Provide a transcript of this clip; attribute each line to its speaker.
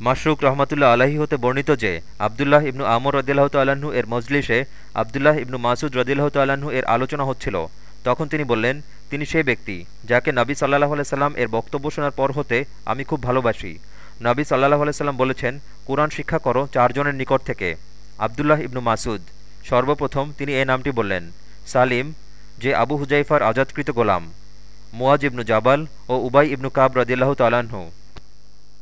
Speaker 1: মাসরুক রহমতুল্লাহ আলাহি হতে বর্ণিত যে, আবদুল্লাহ ইবনু আমর রদিল্লাহ তাল্লাহ্ন এর মজলিসে আবদুল্লাহ ইবনু মাসুদ রদিল্লাহ তাল্লাহ্ন এর আলোচনা হচ্ছিল। তখন তিনি বললেন, তিনি সেই ব্যক্তি যাকে নবী সাল্লাহ আলাইসাল্লাম এর বক্তব্য শোনার পর হতে আমি খুব ভালোবাসি। নবী সাল্লাহ আলাইসাল্লাম বলেছেন, কোরআন শিক্ষা করো চারজনের নিকট থেকে। আবদুল্লাহ ইবনু মাসুদ, সর্বপ্রথম তিনি এ নামটি বললেন, সালিম, যে আবু হুজাইফার আজাদকৃত গোলাম মুয়াজ ইবনু জাবাল ও উবাই ইবনু কাব রদিল্লাহ তালাহু